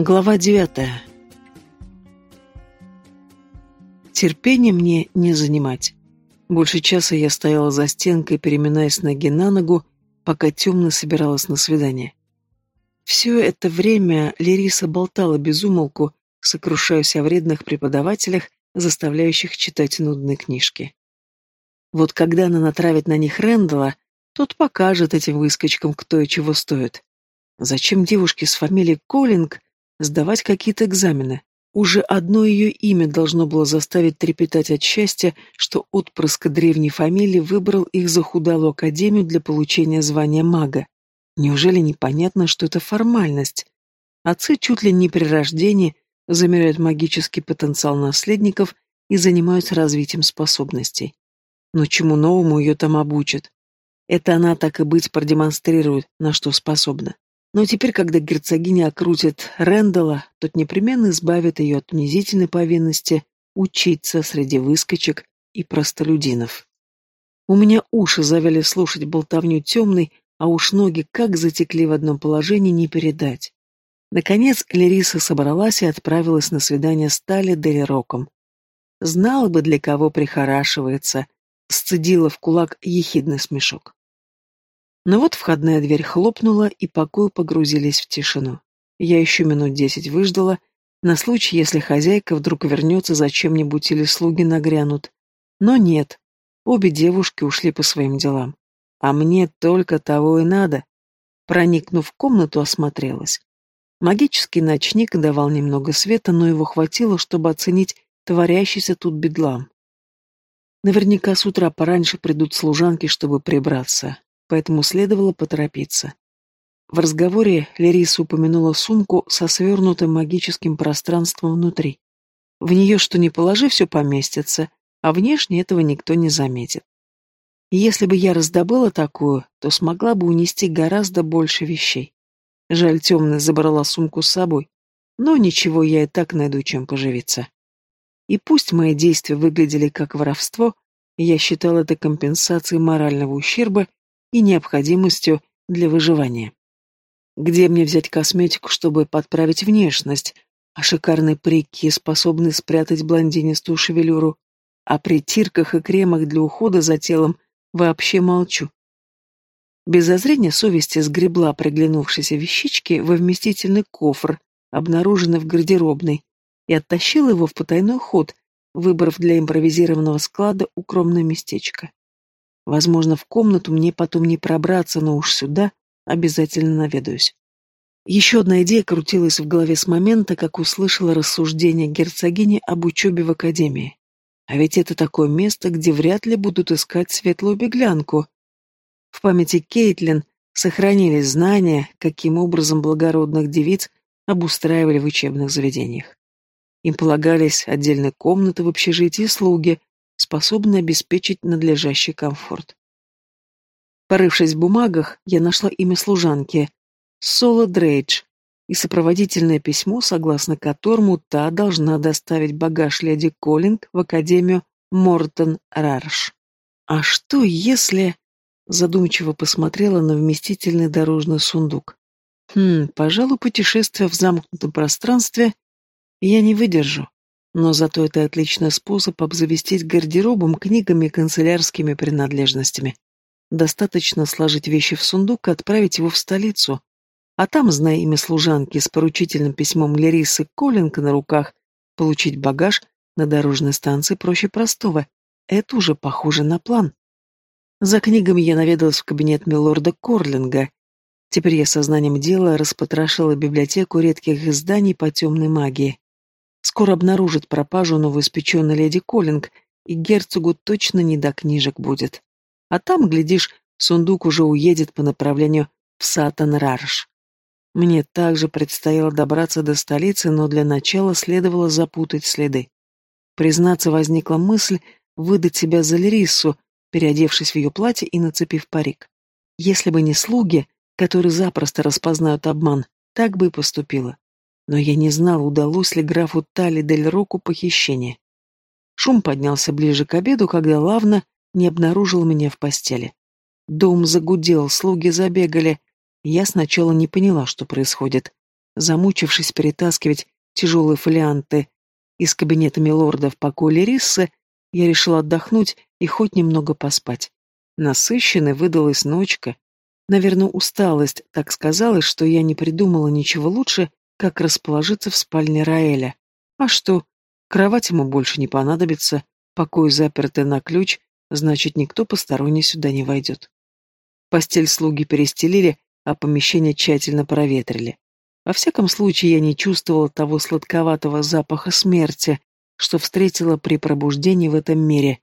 Глава девятая. Терпение мне не занимать. Больше часа я стояла за стенкой, переминаясь ноги на ногу, пока темно собиралась на свидание. Все это время Лериса болтала без умолку, сокрушаясь о вредных преподавателях, заставляющих читать нудные книжки. Вот когда она натравит на них Рэндала, тот покажет этим выскочкам, кто и чего стоит. Зачем девушке с фамилией Коллинг сдавать какие-то экзамены? Уже одно ее имя должно было заставить трепетать от счастья, что отпрыск древней фамилии выбрал их захудалую академию для получения звания мага. Неужели непонятно, что это формальность? Отцы чуть ли не при рождении замеряют магический потенциал наследников и занимаются развитием способностей. Но чему новому ее там обучат? Это она так и быть продемонстрирует, на что способна. Но теперь, когда герцогиня окрутит Рэндала, тот непременно избавит ее от унизительной повинности учиться среди выскочек и простолюдинов. У меня уши завяли слушать болтовню темной, а уж ноги как затекли в одном положении не передать. Наконец Лериса собралась и отправилась на свидание с Тали Делероком. Знала бы, для кого прихорашивается, сцедила в кулак ехидный смешок. Но вот входная дверь хлопнула, и покои погрузились в тишину. Я еще минут десять выждала, на случай, если хозяйка вдруг вернется зачем-нибудь или слуги нагрянут. Но нет, обе девушки ушли по своим делам. А мне только того и надо. Проникнув в комнату, осмотрелась. Магический ночник давал немного света, но его хватило, чтобы оценить творящийся тут бедлам. Наверняка с утра пораньше придут служанки, чтобы прибраться поэтому следовало поторопиться. В разговоре Лериса упомянула сумку со свернутым магическим пространством внутри. В нее что ни положи, все поместится, а внешне этого никто не заметит. если бы я раздобыла такую, то смогла бы унести гораздо больше вещей. Жаль, темная забрала сумку с собой, но ничего, я и так найду, чем поживиться. И пусть мои действия выглядели как воровство, я считал это компенсацией морального ущерба и необходимостью для выживания. Где мне взять косметику, чтобы подправить внешность, а шикарные парики способны спрятать блондинистую шевелюру, а при тирках и кремах для ухода за телом вообще молчу. Без зазрения совести сгребла приглянувшиеся вещички во вместительный кофр, обнаруженный в гардеробной, и оттащила его в потайной ход, выбрав для импровизированного склада укромное местечко. Возможно, в комнату мне потом не пробраться, но уж сюда обязательно наведаюсь. Еще одна идея крутилась в голове с момента, как услышала рассуждение герцогини об учебе в академии. А ведь это такое место, где вряд ли будут искать светлую беглянку. В памяти Кейтлин сохранились знания, каким образом благородных девиц обустраивали в учебных заведениях. Им полагались отдельные комнаты в общежитии слуги, способны обеспечить надлежащий комфорт. Порывшись в бумагах, я нашла имя служанки — Соло Дрейдж и сопроводительное письмо, согласно которому та должна доставить багаж леди Коллинг в Академию Мортон Рарш. А что если... Задумчиво посмотрела на вместительный дорожный сундук. Хм, пожалуй, путешествие в замкнутом пространстве я не выдержу. Но зато это отличный способ обзавестись гардеробом, книгами канцелярскими принадлежностями. Достаточно сложить вещи в сундук и отправить его в столицу. А там, зная имя служанки с поручительным письмом Ларисы Коллинка на руках, получить багаж на дорожной станции проще простого. Это уже похоже на план. За книгами я наведалась в кабинет милорда Корлинга. Теперь я сознанием дела распотрошила библиотеку редких изданий по темной магии. Скоро обнаружит пропажу новоиспеченной леди Коллинг, и герцогу точно не до книжек будет. А там, глядишь, сундук уже уедет по направлению в Сатан-Рарш. Мне также предстояло добраться до столицы, но для начала следовало запутать следы. Признаться, возникла мысль выдать себя за Лерису, переодевшись в ее платье и нацепив парик. Если бы не слуги, которые запросто распознают обман, так бы и поступила но я не знал, удалось ли графу Тали Дель Року похищение. Шум поднялся ближе к обеду, когда Лавна не обнаружил меня в постели. Дом загудел, слуги забегали. Я сначала не поняла, что происходит. замучившись перетаскивать тяжелые фолианты из кабинета милорда в покой Лериссы, я решила отдохнуть и хоть немного поспать. Насыщенной выдалась ночка. Наверное, усталость так сказалась, что я не придумала ничего лучше, как расположиться в спальне Раэля. А что? Кровать ему больше не понадобится, покой запертый на ключ, значит, никто посторонний сюда не войдет. Постель слуги перестелили, а помещение тщательно проветрили. Во всяком случае, я не чувствовала того сладковатого запаха смерти, что встретила при пробуждении в этом мире.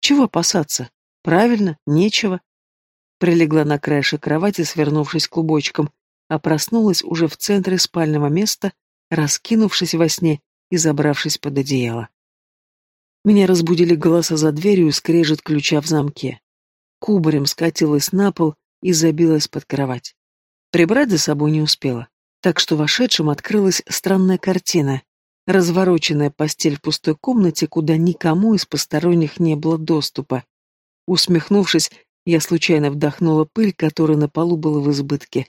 Чего опасаться? Правильно, нечего. Прилегла на краешек кровати, свернувшись клубочком, а проснулась уже в центре спального места, раскинувшись во сне и забравшись под одеяло. Меня разбудили голоса за дверью и скрежет ключа в замке. Кубарем скатилась на пол и забилась под кровать. Прибрать за собой не успела, так что вошедшим открылась странная картина. Развороченная постель в пустой комнате, куда никому из посторонних не было доступа. Усмехнувшись, я случайно вдохнула пыль, которая на полу была в избытке.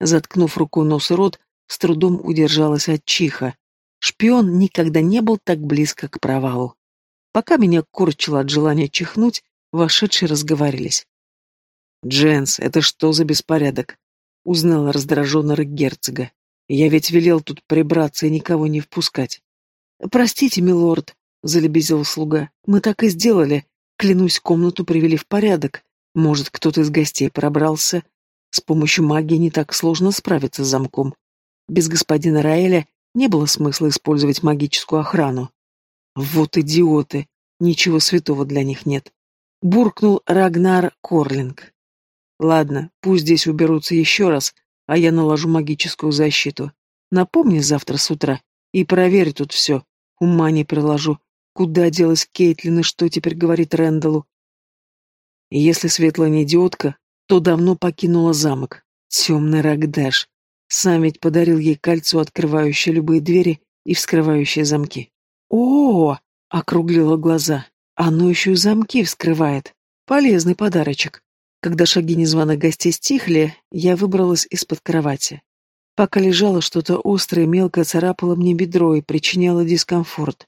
Заткнув рукой нос и рот, с трудом удержалась от чиха. Шпион никогда не был так близко к провалу. Пока меня корчило от желания чихнуть, вошедшие разговорились. «Дженс, это что за беспорядок?» — узнала раздраженно рык герцога. «Я ведь велел тут прибраться и никого не впускать». «Простите, милорд», — залебезил слуга, — «мы так и сделали. Клянусь, комнату привели в порядок. Может, кто-то из гостей пробрался. С помощью магии не так сложно справиться с замком. Без господина Раэля не было смысла использовать магическую охрану. Вот идиоты, ничего святого для них нет. Буркнул Рагнар Корлинг. Ладно, пусть здесь уберутся еще раз, а я наложу магическую защиту. Напомни завтра с утра и проверь тут все. Ума не приложу. Куда делась Кейтлин и что теперь говорит Рэндаллу? Если Светлая не идиотка, то давно покинула замок. Темный Рагдаш. Сам ведь подарил ей кольцо, открывающее любые двери и вскрывающее замки. О, округлила глаза. Оно еще и замки вскрывает. Полезный подарочек. Когда шаги незваных гостей стихли, я выбралась из-под кровати. Пока лежала, что-то острое мелко царапало мне бедро и причиняло дискомфорт.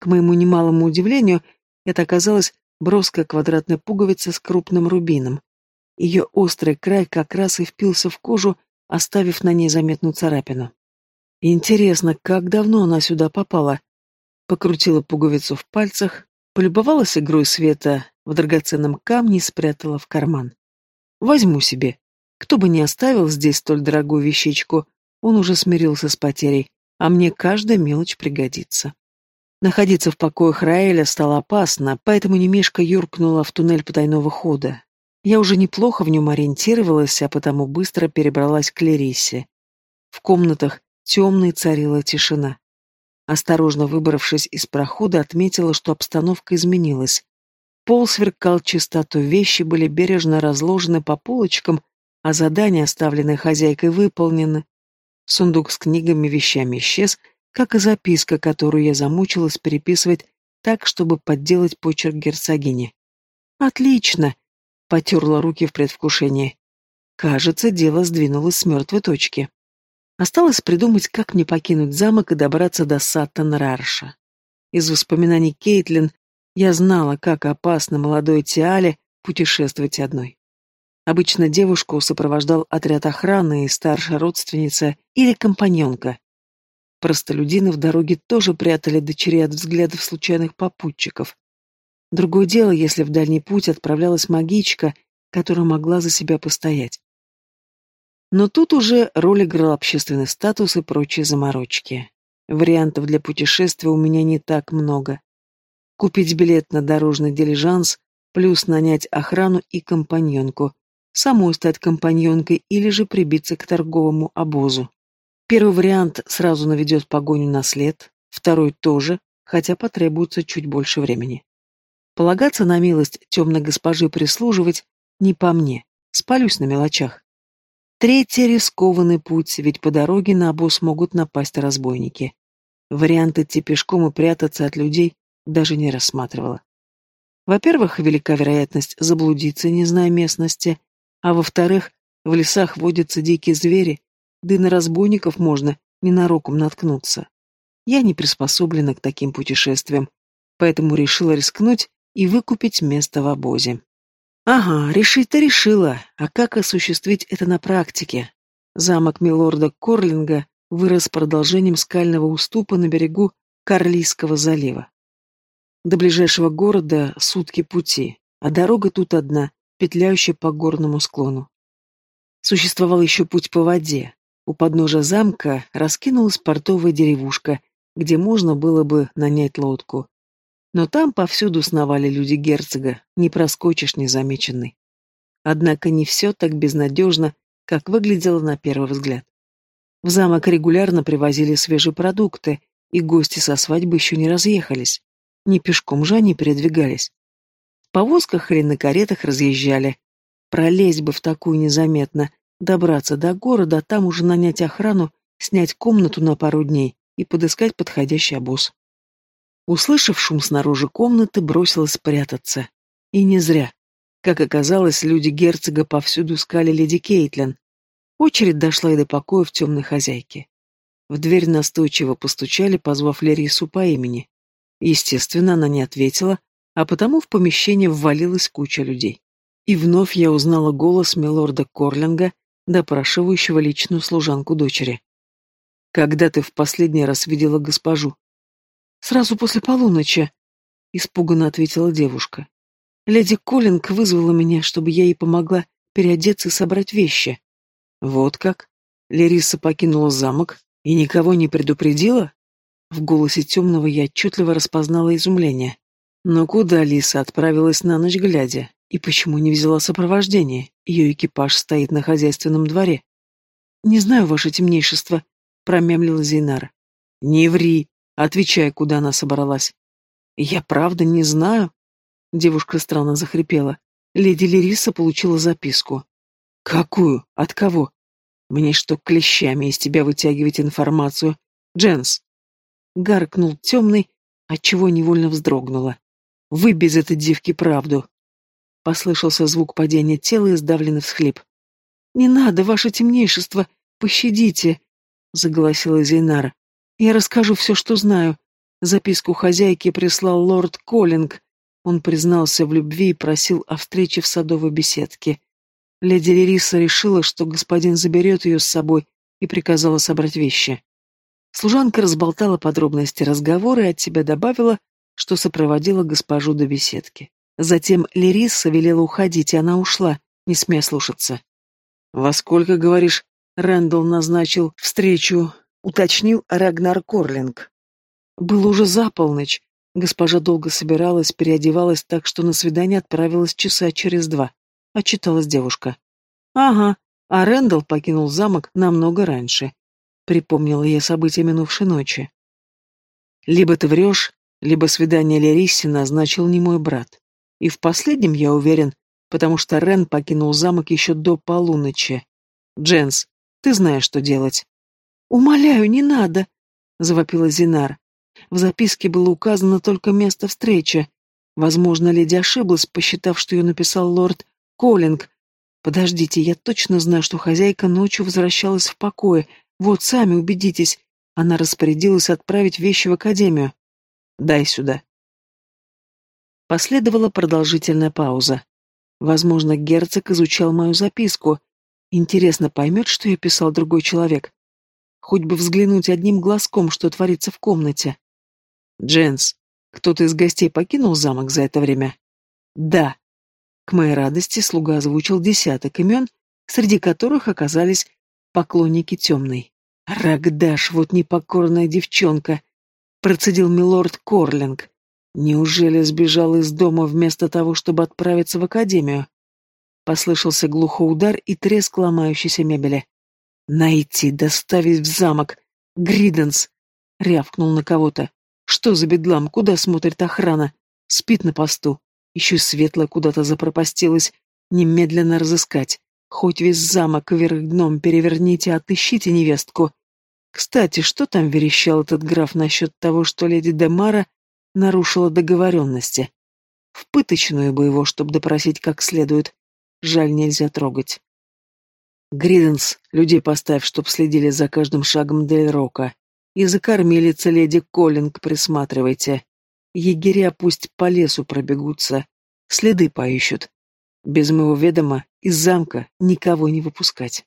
К моему немалому удивлению, это оказалась броская квадратная пуговица с крупным рубином. Ее острый край как раз и впился в кожу, оставив на ней заметную царапину. Интересно, как давно она сюда попала? Покрутила пуговицу в пальцах, полюбовалась игрой света в драгоценном камне и спрятала в карман. Возьму себе. Кто бы ни оставил здесь столь дорогую вещичку, он уже смирился с потерей, а мне каждая мелочь пригодится. Находиться в покоях Раэля стало опасно, поэтому немешко юркнула в туннель потайного хода. Я уже неплохо в нем ориентировалась, а потому быстро перебралась к Лерисе. В комнатах темной царила тишина. Осторожно выбравшись из прохода, отметила, что обстановка изменилась. Пол сверкал чистотой, вещи были бережно разложены по полочкам, а задания, оставленные хозяйкой, выполнены. Сундук с книгами и вещами исчез, как и записка, которую я замучилась переписывать так, чтобы подделать почерк герцогини. «Отлично!» — потерла руки в предвкушении. Кажется, дело сдвинулось с мертвой точки. Осталось придумать, как мне покинуть замок и добраться до Саттон-Рарша. Из воспоминаний Кейтлин я знала, как опасно молодой Тиале путешествовать одной. Обычно девушку сопровождал отряд охраны и старшая родственница или компаньонка. Простолюдины в дороге тоже прятали дочерей от взглядов случайных попутчиков. Другое дело, если в дальний путь отправлялась магичка, которая могла за себя постоять. Но тут уже роль играл общественный статус и прочие заморочки. Вариантов для путешествия у меня не так много. Купить билет на дорожный дилижанс, плюс нанять охрану и компаньонку, самой стать компаньонкой или же прибиться к торговому обозу. Первый вариант сразу наведет погоню на след, второй тоже, хотя потребуется чуть больше времени. Полагаться на милость темной госпожи прислуживать не по мне, спалюсь на мелочах. Третий рискованный путь, ведь по дороге на обоз могут напасть разбойники. Вариант идти пешком и прятаться от людей даже не рассматривала. Во-первых, велика вероятность заблудиться, не зная местности, а во-вторых, в лесах водятся дикие звери, да и на разбойников можно ненароком наткнуться. Я не приспособлена к таким путешествиям, поэтому решила рискнуть и выкупить место в обозе. Ага, решить-то решила, а как осуществить это на практике? Замок милорда Корлинга вырос продолжением скального уступа на берегу Карлийского залива. До ближайшего города сутки пути, а дорога тут одна, петляющая по горному склону. Существовал еще путь по воде. У подножия замка раскинулась портовая деревушка, где можно было бы нанять лодку. Но там повсюду сновали люди герцога, не проскочишь незамеченный. Однако не все так безнадежно, как выглядело на первый взгляд. В замок регулярно привозили свежие продукты, и гости со свадьбы еще не разъехались. Не пешком же они передвигались. В повозках или на каретах разъезжали. Пролезть бы в такую незаметно, добраться до города, а там уже нанять охрану, снять комнату на пару дней и подыскать подходящий обоз. Услышав шум снаружи комнаты, бросилась прятаться. И не зря. Как оказалось, люди герцога повсюду искали леди Кейтлин. Очередь дошла и до покоев темной хозяйки. В дверь настойчиво постучали, позвав Лерису по имени. Естественно, она не ответила, а потому в помещение ввалилась куча людей. И вновь я узнала голос милорда Корлинга, допрашивающего личную служанку дочери. «Когда ты в последний раз видела госпожу?» «Сразу после полуночи», — испуганно ответила девушка. «Леди Коллинг вызвала меня, чтобы я ей помогла переодеться и собрать вещи». «Вот как? Лериса покинула замок и никого не предупредила?» В голосе темного я отчетливо распознала изумление. Но куда Лиса отправилась на ночь глядя? И почему не взяла сопровождение? Ее экипаж стоит на хозяйственном дворе. «Не знаю, ваше темнейшество», — промямлила Зейнара. «Не ври», отвечай, куда она собралась. «Я правда не знаю», — девушка странно захрипела. Леди Лериса получила записку. «Какую? От кого?» «Мне что, клещами из тебя вытягивать информацию? Дженс!» Гаркнул темный, отчего невольно вздрогнула. «Вы без этой девки правду!» Послышался звук падения тела и сдавленный всхлип. «Не надо, ваше темнейшество! Пощадите!» — заголосила Зейнара. «Я расскажу все, что знаю. Записку хозяйки прислал лорд Коллинг. Он признался в любви и просил о встрече в садовой беседке. Леди Лериса решила, что господин заберет ее с собой, и приказала собрать вещи. Служанка разболтала подробности разговора и от себя добавила, что сопроводила госпожу до беседки. Затем Лериса велела уходить, и она ушла, не смея слушаться. «Во сколько, говоришь, Рэндалл назначил встречу?» — уточнил Рагнар Корлинг. Было уже за полночь. Госпожа долго собиралась, переодевалась так, что на свидание отправилась часа через два. Отчиталась девушка. «Ага, а Рэндалл покинул замок намного раньше», — припомнила я события минувшей ночи. «Либо ты врешь, либо свидание Лерисси назначил не мой брат. И в последнем я уверен, потому что Рен покинул замок еще до полуночи. Дженс, ты знаешь, что делать. «Умоляю, не надо!» — завопила Зинар. В записке было указано только место встречи. Возможно, леди ошиблась, посчитав, что ее написал лорд Коллинг. Подождите, я точно знаю, что хозяйка ночью возвращалась в покое. Вот, сами убедитесь. Она распорядилась отправить вещи в академию. Дай сюда. Последовала продолжительная пауза. Возможно, герцог изучал мою записку. Интересно, поймет, что я писал другой человек? Хоть бы взглянуть одним глазком, что творится в комнате. Дженс, кто-то из гостей покинул замок за это время? Да. К моей радости слуга озвучил десяток имен, среди которых оказались поклонники темной. Рагдаш, вот непокорная девчонка, процедил милорд Корлинг. Неужели сбежал из дома вместо того, чтобы отправиться в академию? Послышался глухой удар и треск ломающейся мебели. «Найти, доставить в замок! Гриденс!» — рявкнул на кого-то. «Что за бедлам? Куда смотрит охрана? Спит на посту. Еще светлая куда-то запропастилась. Немедленно разыскать. Хоть весь замок вверх дном переверните, отыщите невестку. Кстати, что там верещал этот граф насчет того, что леди Демара нарушила договоренности. В пыточную бы его, чтобы допросить как следует. Жаль, нельзя трогать. Гриденс, людей поставь, чтоб следили за каждым шагом Дель. И за кормилица леди Коллинг присматривайте. Егеря пусть по лесу пробегутся, следы поищут. Без моего ведома из замка никого не выпускать.